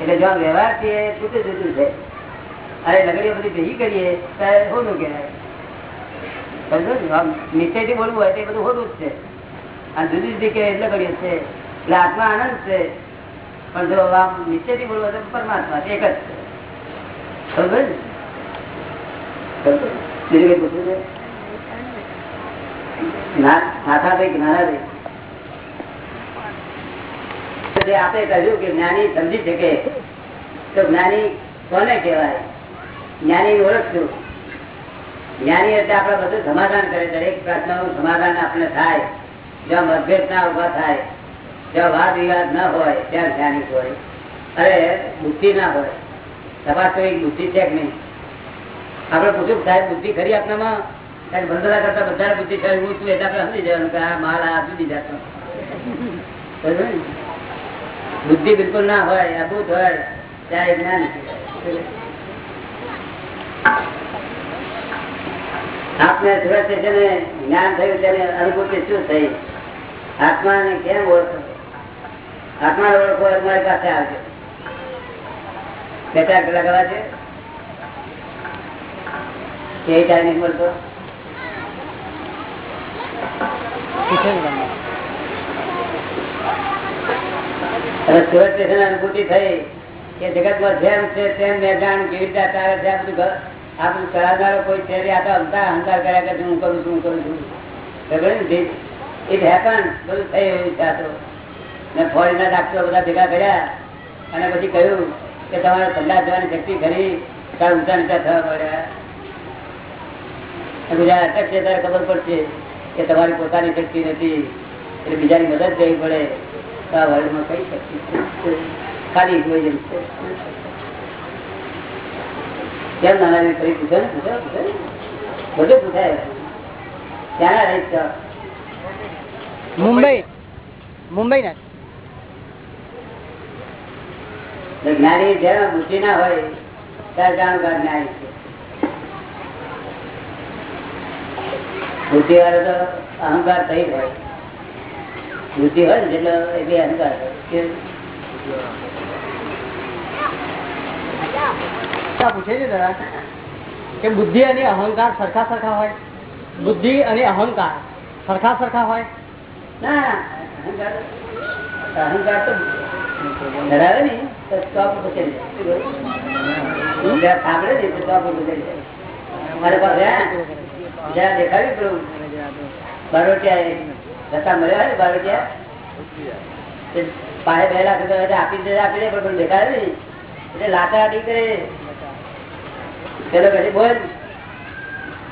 એટલે જો વ્યવહાર છે જુદું છૂટું છે. અરે લગડીઓ બધી ભેગી કરીએ ત્યારે શું કહેવાય? સમજો ને? બોલવું હોય તો બધું હોતું જ છે. અને જુદી જુદી કે એટલે કરીએ છે એટલે આત્મા આનંદ છે. પણ જો આમ નિશ્ચયથી બોલવું તો પરમાત્મા એક જ છે. સમજો બીજું કઈ પૂછવું છે? ના- નાથાભાઈ કે નાનાભાઈ જે આપે કહ્યું કે જ્ઞાની સમજી શકે. તો જ્ઞાની કોને કહેવાય? જ્ઞાની ઓળખશું જ્ઞાની એટલે આપણે બધું સમાધાન કરે દરેક પ્રશ્નનું સમાધાન આપણે થાય. જ્યાં મતભેદ ના ઊભા થાય, જ્યાં વાદ વિવાદ ના હોય, ત્યાં જ્ઞાની હોય. અરે, બુદ્ધિ ના હોય. તપાસ તો બુદ્ધિ છે કે નહીં? આપણે પૂછ્યું સાહેબ, બુદ્ધિ ખરી આપણામાં ત્યારે બંધરા કરતા બધા બુદ્ધિ છે હું છું એટલે આપણે સમજી જવાનું કે આ માલ આ જુદી દીધા બુદ્ધિ બિલકુલ ના હોય અભૂત હોય ત્યારે જ્ઞાન આપને જ્ઞાન થયું તેને અનુભૂતિ શું થઈ? આત્માને કેમ ઓળખો? આત્મા ઓળખો એ મારી પાસે આવજો. કેટલા કલાક આવા છે સુરત સ્ટેશન અનુભૂતિ થઈ. કે જગતમાં જેમ છે તેમ મેદાન કેવી રીતે તારે છે બધું ઘર આ કોઈ છે આ તો અહંકાર અહંકાર કર્યા કરે હું કરું છું, હું કરું છું. ખબર ને ઇટ બધું થઈ રહ્યું છે આ બધા ભેગા કર્યા અને પછી કહ્યું કે તમારે ઠંડા શક્તિ ખરી તાર ઊંચા નીચા થવા બીજા અટકશે ત્યારે ખબર પડશે કે તમારી પોતાની શક્તિ નથી, એટલે બીજાની મદદ કરવી પડે. તો આ વર્લ્ડમાં કઈ શક્તિ ખાલી ઇગોઇઝમ છે કેમ નાના ફરી પૂછે ને? પૂછો બધું પૂછાય. ક્યાં રહે છે. મુંબઈ. મુંબઈ ના જ્ઞાની જેમાં બુદ્ધિ ના હોય ત્યારે જાણકાર જ્ઞાની છે. બુદ્ધિ વાળો તો અહંકાર થઈ હોય બુદ્ધિ હોય ને એટલે એ અહંકાર? કે બુદ્ધિ અને અહંકાર સરખા સરખા હોય? બુદ્ધિ અને અહંકાર સરખા સરખા હોય? સાંભળે તો સ્ટોપ મારે પાસે જ્યાં રસ્તા મળ્યા ને બારોટિયા પાસે આપી દે આપી દે, પણ દેખાડે ને લાકડાટી કરે. પેલો પછી બોલ.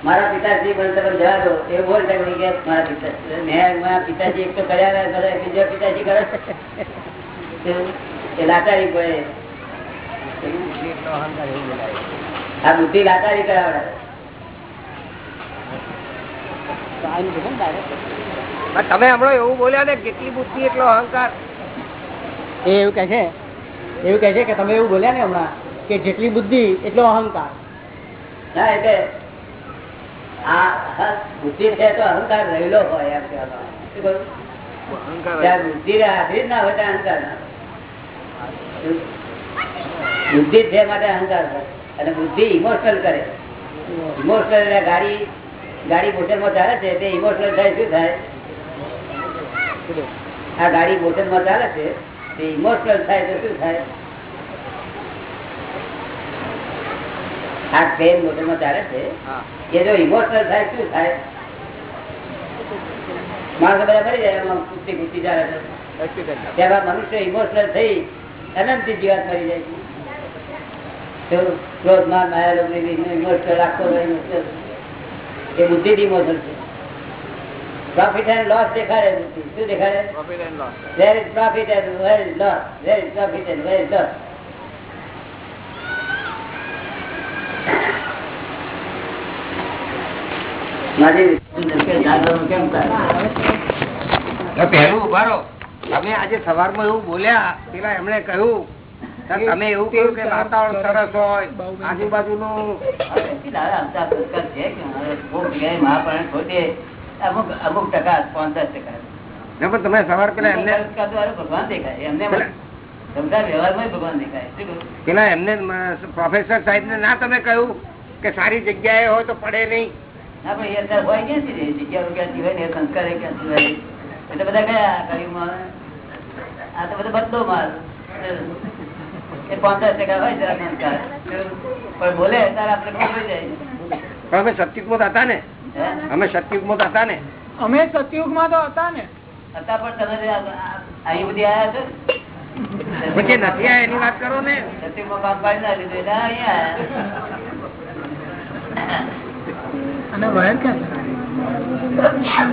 મારા પિતાજી પણ તમે જવા દો એ બોલ કે કે મારા પિતા મેં મારા પિતાજી એક તો કર્યા ને બધા બીજા પિતાજી કરે. એ લાચારી પડે આ બુદ્ધિ લાચારી કરાવડે તમે હમણાં એવું બોલ્યા ને કેટલી બુદ્ધિ એટલો અહંકાર. એ એવું કહે છે? એવું કહે છે કે તમે એવું બોલ્યા ને હમણાં કે જેટલી બુદ્ધિ એટલો અહંકાર. ના એટલે આ બુદ્ધિ છે તો અહંકાર રહેલો હોય એમ? ત્યાં બુદ્ધિ હાજરી ના હોય અહંકાર ના બુદ્ધિ છે માટે અહંકાર હોય. અને બુદ્ધિ ઇમોશનલ કરે. ઇમોશનલ એટલે ગાડી ગાડી બોટલમાં ચાલે છે તે ઇમોશનલ થાય શું થાય? આ ગાડી બોટલમાં ચાલે છે તે ઇમોશનલ થાય તો શું થાય? આ ટ્રેન બોટલમાં ચાલે છે. એ જો ઇમોશનલ થાય શું થાય? માણસો બધા મરી જાય એમાં કુસ્તી કુસ્તી ચાલે છે. ત્યારબાદ મનુષ્ય ઇમોશનલ થઈ અનંત જીવાત મરી જાય છે. તો ક્રોધ માન માયા ઇમોશનલ આખો ઇમોશનલ એ બુદ્ધિ ઇમોશનલ છે. પ્રોફિટ એન્ડ લોસ દેખાડે શું દેખાડે? Where is profit and where is loss where is profit and where is loss મારી જાગરણ પહેલું ઉભારો. તમે આજે સવારમાં એવું બોલ્યા પેલા એમણે કહ્યું કે તમે એવું કહ્યું કે વાતાવરણ સરસ હોય આજુબાજુનું અમુક અમુક ટકા પંદર ટકા તમે સવાર પેલા એમને ભગવાન દેખાય. એમને સંસાર વ્યવહારમાં ભગવાન દેખાય. પેલા એમને પ્રોફેસર સાહેબ ને ના તમે કહ્યું કે સારી જગ્યાએ હોય તો પડે નહીં. ના પણ એ અત્યારે હોય ક્યાંથી રે? જગ્યાઓ ક્યાંથી ને? સંસ્કાર એ ક્યાંથી એટલે બધા ગયા ગરીબમાં આ તો બધો બદલો માલ એ પંદર ટકા હોય જરા સંસ્કાર. પણ બોલે ત્યારે આપણે ખબર જાય. પણ અમે સત્યુગમાં હતા ને. હે? અમે સત્યુગમાં હતા ને. અમે સતયુગમાં તો હતા ને. હતા પણ તમે અહીં બધી આવ્યા છો પછી નથી આ એની વાત કરો ને. સત્યુગમાં કામ પાડી ના લીધું એટલે અહીંયા અને વહેર ક્યાં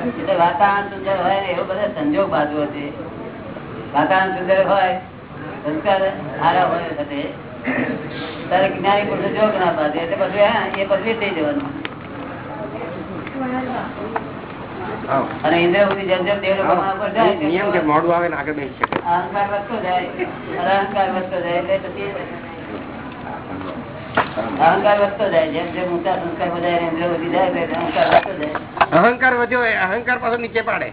એટલે વાતાવરણ સુંદર હોય ને એવો બધા સંજોગ બાજુ હતી વાતાવરણ સુંદર હોય સંસ્કાર સારા હોય સાથે તારે જ્ઞાની પુરુષ જોગ ના બાંધે એટલે પછી એ પછી થઈ જવાનું. અને ઇન્દ્ર બુદ્ધિ જેમ જેમ દેવ નિયમ કે મોડું આવે ને આગળ બેસી શકે. અહંકાર વધતો જાય અહંકાર વધતો જાય એટલે પછી અહંકાર વધતો જાય જેમ જેમ ઊંચા સંસ્કાર વધારે ઇન્દ્ર બુદ્ધિ જાય એટલે અહંકાર વધતો જાય. અહંકાર વધ્યો અહંકાર પાછો નીચે પાડે.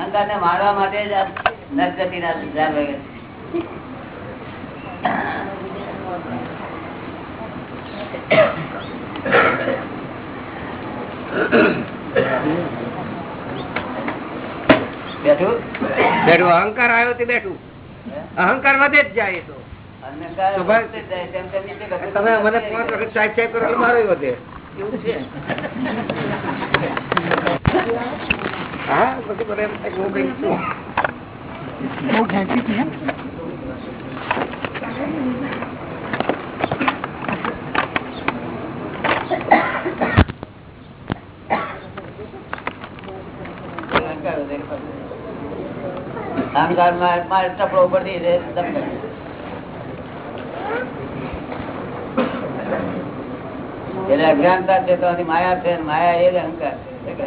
અહંકાર ને મારવા માટે જ નરગતિ ના વગર. બેઠું? બેઠું. અહંકાર આવ્યો તે બેઠું. અહંકાર વધે જ જાય તો. તેમ તેમ તમે મને. પાંચ વખત સાહેબ સાહેબ કરો મારો વધે. એવું છે? હા પછી બધા એમ હું કઈ છું. અહંકાર વધારે પડતો. એટલે અજ્ઞાનતા છે તો માયા છે માયા એ અહંકાર છે.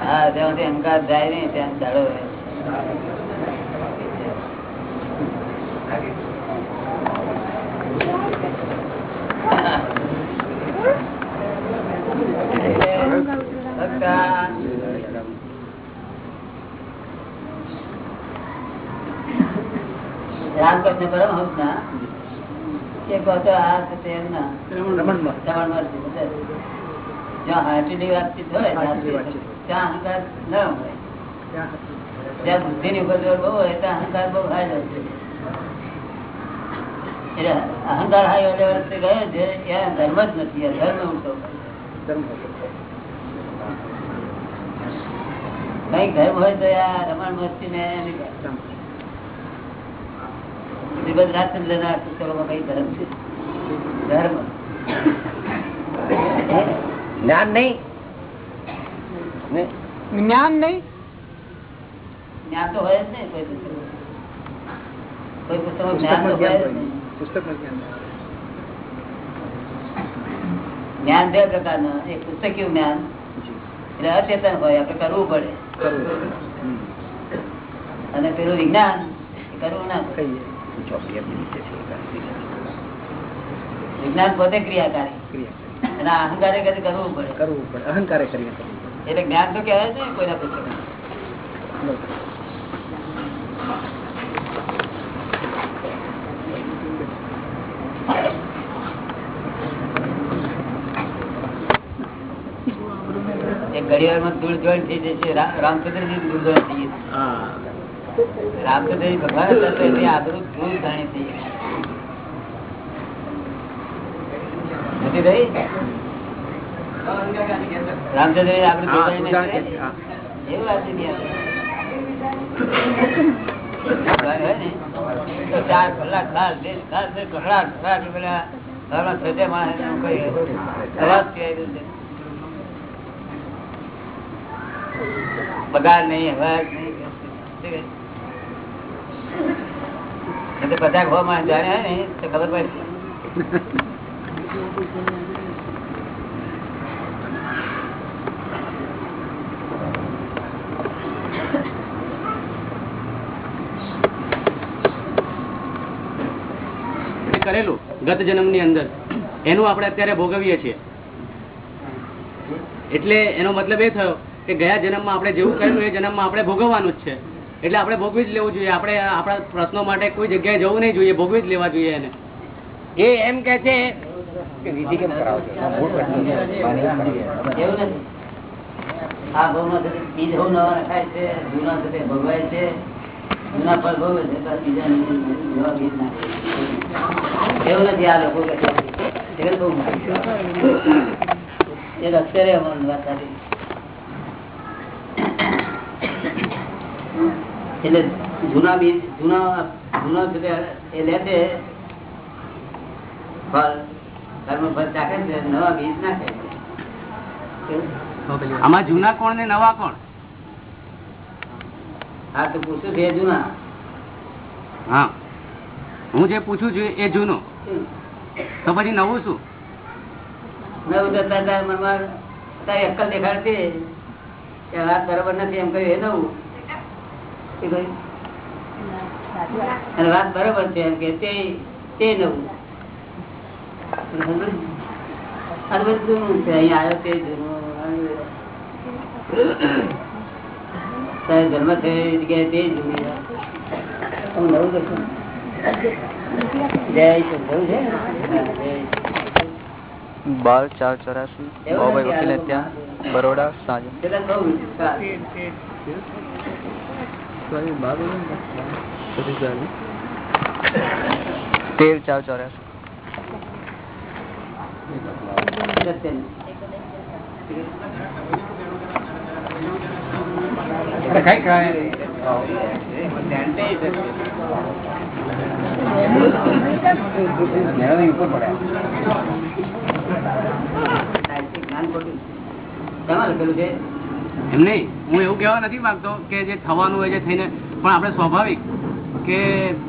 હા સુધી અહંકાર જાય નહીં, ત્યાં દાડો રહે. ભગવાન પરમહંસ ના. આ. જ્યાં હાર્ટીની વાતચીત હોય ત્યાં અહંકાર ન હોય. જ્યાં બહુ હોય ત્યાં અહંકાર બહુ હાઈ હોય છે. એટલે અહંકારથી ગયો છે ત્યાં ધર્મ જ નથી ધર્મ ઉઠો કઈ ધર્મ હોય. તો આ રમણ મસ્તી ને શ્રીમદ રાજચંદ્ર ના પુસ્તકોમાં કઈ ધર્મ છે? ધર્મ. જ્ઞાન નહીં? જ્ઞાન નહીં? જ્ઞાન તો હોય જ નહીં કોઈ પુસ્તકમાં જ્ઞાન તો હોય જ નહીં. પુસ્તકમાં જ્ઞાન જ્ઞાન બે પ્રકારના એક પુસ્તકિયું જ્ઞાન એટલે અચેતન હોય આપણે કરવું પડે. અને પેલું વિજ્ઞાન કરવું ના પડે વિજ્ઞાન પોતે ક્રિયાકારી. અને અહંકારે કદી કરવું પડે. કરવું પડે. અહંકારે કરીએ એટલે જ્ઞાન તો કહેવાય છે કોઈના પુસ્તક ઘડિયાળમાં ધૂળ જોઈન થઈ જશે. રામચંદ્રજી ધૂળ જોઈન થઈ જશે. રામચંદ્રજી ભગવાન હતા તો એની આબરૂ ધૂળ જાણી થઈ નથી થઈ? રામચંદ્ર આબરૂ? એવું વાત ચાર કલાક બાર દેશ બાર પેલા માણસ કઈ અવાજ કહેવાય છે. નહીં અવાજ નહીં ને કરેલું ગત જન્મની અંદર. એનું આપણે અત્યારે ભોગવીએ છીએ. એટલે એનો મતલબ એ થયો કે ગયા જન્મમાં આપણે જેવું કરેલું એ જન્મમાં આપણે ભોગવવાનું જ છે. એટલે આપણે ભોગવી જ લેવું જોઈએ. આપણે આપણા પ્રશ્નો માટે કોઈ જગ્યાએ જવું નહીં જોઈએ. ભોગવી જ લેવા જોઈએ એને. એ એમ કે છે કે છો? જૂના થતી ભોગવાય છે. બીજા એવું નથી આ લોકો કે એક અક્ષરે અમારી. એટલે જૂના બીજ જૂના જૂનો એ લે છે. ફળ કર્મ ફળ ચાખે છે નવા બીજ નાખે આમાં જૂના કોણ ને નવા કોણ? હા તો પૂછું બે જૂના. હા. હું જે પૂછું છું એ જૂનું. તો પછી નવું શું? નવું તો તારા મનમાં તારી અક્કલ દેખાડતી. કે વાત બરોબર નથી એમ કહ્યું એ નવું. એ કહ્યું? અને વાત બરોબર છે એમ કે તે તે નવું. આ તો બધું જૂનું છે અહીંયા આવ્યો તે જૂનું તારે જન્મ થયો એ જગ્યાએ તે જૂની વાત. હું નવું કશું જય શંકર છે ને? હા, જય બાર ચાર ચોરાસી બાબાઈ વકીલ ત્યાં બરોડા સાંજે પેલા બહુ વિચાર. બાબુ તેર ચાર ચોર્યાસી જ્ઞાન ખોટું લખેલું છે? એમ નહીં? હું એવું કહેવા નથી માંગતો કે જે થવાનું હોય છે થઈને પણ આપણે સ્વાભાવિક કે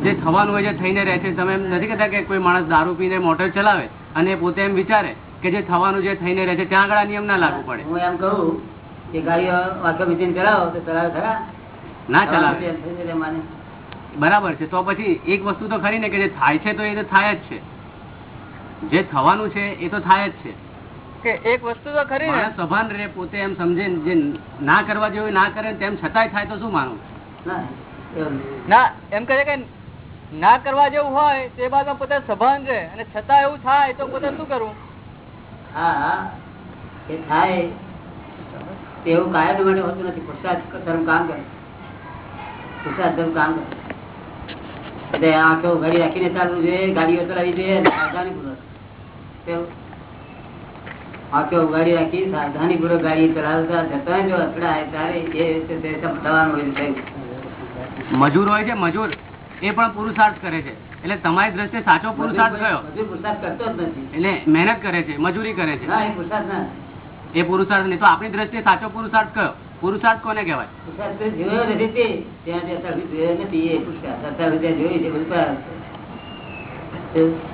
જે થવાનું હોય છે થઈને રહે છે તમે એમ નથી કહેતા કે કોઈ માણસ દારૂ પીને મોટર ચલાવે અને પોતે એમ વિચારે કે જે થવાનું જે થઈને રહે છે ત્યાં આગળ નિયમ ના લાગુ પડે. હું એમ કહું કે ગાડીઓ વાક્ય મિટિંગ ચલાવો તો ચલાવે ખરા. ના ચલાવે. બરાબર છે તો પછી એક વસ્તુ તો ખરી ને કે જે થાય છે તો એ તો થાય જ છે. જે થવાનું છે એ તો થાય જ છે. કે એક વસ્તુ તો ખરી ને. સભાન રે પોતે એમ સમજે જે ના કરવા જેવું ના કરે તેમ છતાંય થાય તો શું માનું? ના એમ કહે કે ના કરવા જેવું હોય તે બાદ પોતે સભાન રહે અને છતાં એવું થાય તો પોતે શું કરવું? હા એ થાય. તેવું કાયમ માટે હોતું નથી. પુરુષાર્થ ધર્મ કામ કરે. પુરુષાર્થ ધર્મ કામ કરે. એટલે આંખો ઘડી રાખીને ચાલવું જોઈએ ગાડીઓ ચલાવી જોઈએ? આંખો ઉગાડી રાખી સાવધાનીપૂર્વક ગાડી ચલાવતા જતા જો અથડાય ત્યારે એ થવાનું હોય છે. મજૂર હોય છે મજૂર. એ પણ પુરુષાર્થ કરે છે. એટલે તમારી દ્રષ્ટિએ સાચો પુરુષાર્થ કયો? પુરુષાર્થ કરતો જ નથી. એટલે મહેનત કરે છે મજૂરી કરે છે. એ પુરુષાર્થ ના એ પુરુષાર્થ નહીં. તો આપણી દ્રષ્ટિએ સાચો પુરુષાર્થ કયો? પુરુષાર્થ કોને કહેવાય? પુરુષાર્થ જોયો નથી ત્યાં જે અત્યાર સુધી જોયો નથી એ પુરુષાર્થ. અત્યાર સુધી જોયું છે બધું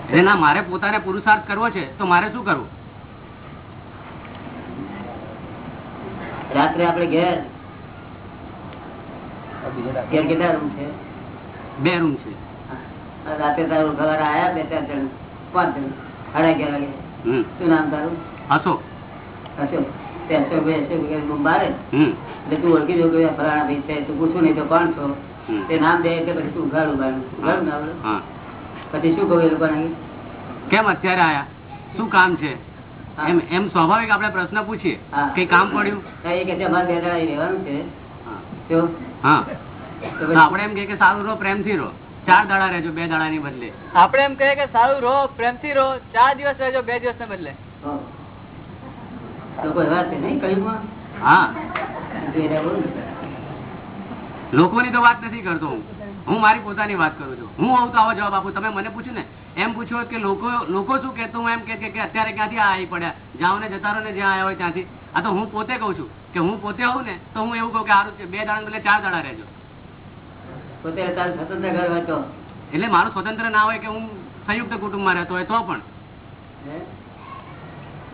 એટલે ના મારે પોતાને પુરુષાર્થ કરવો છે તો મારે શું કરવું? રાત્રે આપડે ઘેર ઘેર કેટલા રૂમ છે? બે રૂમ છે. રાતે તારું ઘર આયા બે ચાર જણ પાંચ જણ સાડા અગિયાર વાગે. શું નામ તારું? હસો અશોક. તે એટલે ઓળખી જો કે ફલાણા ભાઈ છે તું પૂછું નહીં તો કોણ છો? તે નામ દે એટલે પછી તું આપણે હા. પછી શું કહું એ લોકોને કેમ અત્યારે આયા? શું કામ છે. એમ એમ સ્વાભાવિક આપણે પ્રશ્ન પૂછીએ કે કામ પડ્યું? હા, દાડા આપણે એમ કે સારું રહો પ્રેમથી રહો. ચાર દાડા રહેજો બે દાડાની બદલે. આપણે એમ કહીએ કે સારું રહો પ્રેમથી રહો ચાર દિવસ રહેજો બે દિવસ ને બદલે. હા. ને. લોકોની તો વાત નથી કરતો હું. હું મારી પોતાની વાત કરું છું. હું આવું તો આવો જવાબ આપું. તમે મને પૂછ્યું ને એમ પૂછ્યો કે લોકો લોકો શું કેતું એમ કે અત્યારે ક્યાંથી આ આવી પડ્યા? જાઓ ને જતા રહો ને જ્યાં આવ્યા હોય ત્યાંથી. આ તો હું પોતે કઉ છું કે હું પોતે હોઉં ને તો હું એવું કઉ કે સારું છે બે દાડા બદલે ચાર દાડા રહેજો. પોતે સ્વતંત્ર ઘર હોય એટલે મારું સ્વતંત્ર ના હોય કે હું સંયુક્ત કુટુંબમાં રહેતો હોય તો પણ.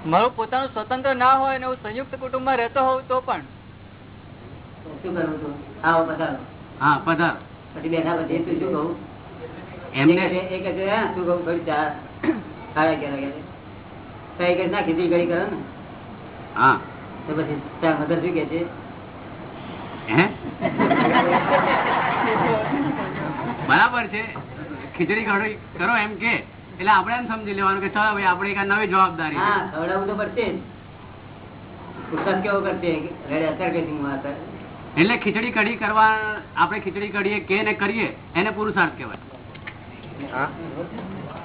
મારું પોતાનું સ્વતંત્ર ના હોય અને હું સંયુક્ત કુટુંબમાં રહેતો હોઉં તો પણ. શું કરવું તું આવો પધારો. હા પધાર. પછી બેઠા પછી શું કહું? એમને એ કે છે, શું કહું થોડી ચાર સાડા અગિયાર વાગે એ કહે છે, ના ખીચડી કઢી કરો ને. હા. તો પછી તારા મધર શું કે છે? હે? બરાબર છે. ખીચડી ઘડી કરો એમ કે. એટલે આપણે એમ સમજી લેવાનું કે ચાલો ભાઈ આપણે એક નવી જવાબદારી. હા ખવડાવવું તો પડશે પુરસાદ કેવો કરશે? રેડે હું અત્યારે એટલે ખીચડી કઢી કરવા આપણે ખીચડી કઢીએ કે ને કરીએ એને પુરુષાર્થ કહેવાય.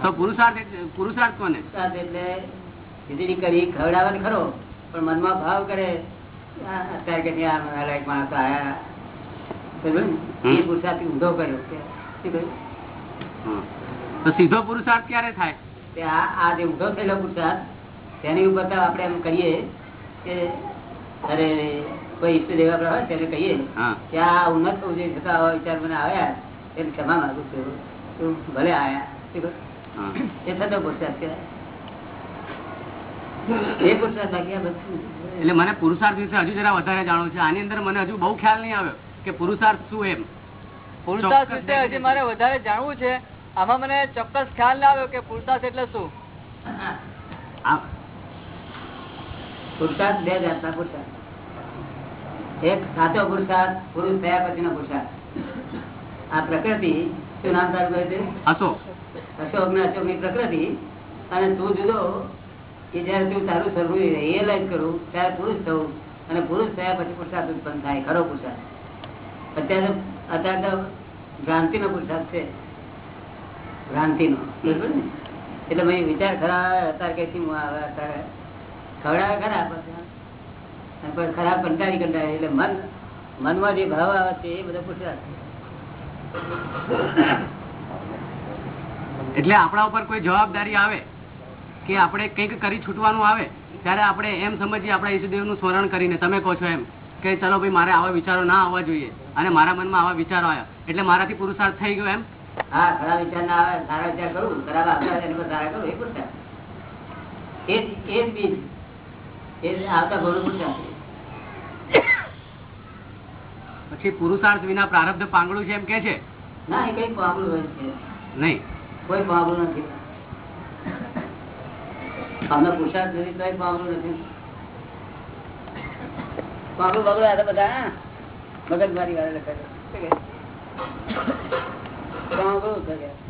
તો પુરુષાર્થ પુરુષાર્થ કોને? એટલે ખીચડી કરી ખવડાવવાનું ખરો પણ મનમાં ભાવ કરે. અત્યારે કે આ નાલાયક માણસો આયા. એ પુરુષાર્થ ઊંધો કર્યો. તો સીધો પુરુષાર્થ ક્યારે થાય? આ આ જે ઊંધો થયેલો પુરુષાર્થ તેની ઉપર આપણે એમ કહીએ કે અરે કોઈ ઈષ્ટદેવ આપણે હોય તેને કહીએ કે આ ઉન્નત થવું જોઈએ છતાં વિચાર મને આવ્યા તેને ક્ષમા માગું છું. ભલે આયા શું કહ્યું? હા. એ થતો પુરસાદ કહેવાય. એ પુરસાદ બાકી બધું. એટલે મને પુરુષાર્થ વિશે હજુ જરા વધારે જાણવું છે. આની અંદર મને હજુ બહુ ખ્યાલ નહીં આવ્યો કે પુરુષાર્થ શું એમ. પુરુષાર્થ ચોક્કસ વિશે હજી મારે વધારે જાણવું છે. આમાં મને ચોક્કસ ખ્યાલ ના આવ્યો કે પુરુષાર્થ એટલે શું. પુરુષાર્થ બે જાતના પુરુષાર્થ. એક સાચો પુરુષાર્થ પુરુષ થયા પછીનો પુરુષાર્થ. આ પ્રકૃતિ શું નામ તારું કહે છે. અશોક અશોક ને અશોકની પ્રકૃતિ અને તું જુદો કે જયારે તું તારું સ્વરૂપ રિયલાઇઝ કરું ત્યારે પુરુષ થવું અને પુરુષ થયા પછી પુરુષાર્થ ઉત્પન્ન થાય ખરો પુરુષાર્થ. અત્યારે તો અત્યારે તો ભ્રાંતિ નો પુરુષાર્થ છે. ભ્રાંતિ નો બરોબર ને? એટલે ભાઈ વિચાર ખરા અત્યારે કે શું આવે અત્યારે ખવડાવે ખરા પછી. ખરાબ કંટાળી કંટાળી એટલે મન મનમાં જે ભાવ આવે છે એ બધા પુરુષાર્થ એટલે આપણા ઉપર કોઈ જવાબદારી આવે કે આપણે કંઈક કરી છૂટવાનું આવે, ત્યારે આપણે એમ સમજીએ આપણા ઈશુદેવનું સ્મરણ કરીને. તમે કહો છો એમ કે ચલો ભાઈ, મારે આવા વિચારો ના આવવા જોઈએ અને મારા મનમાં આવા વિચારો આવ્યા. એટલે મારાથી પુરુષાર્થ થઈ ગયો એમ? હા ખરાબ વિચાર ના આવે, સારા વિચાર કરું, ખરાબ આવતા ઘણું પુરુષાર્થ પછી પુરુષાર્થ વિના પ્રારબ્ધ પાંગળું છે એમ કે છે? નહીં. કોઈ પાંગળું નથી. અમને પુરુષાર્થ નથી તોય પામલું નથી. પામલું બગડું આ તો બધા મગજમારી વાળા લખે કે.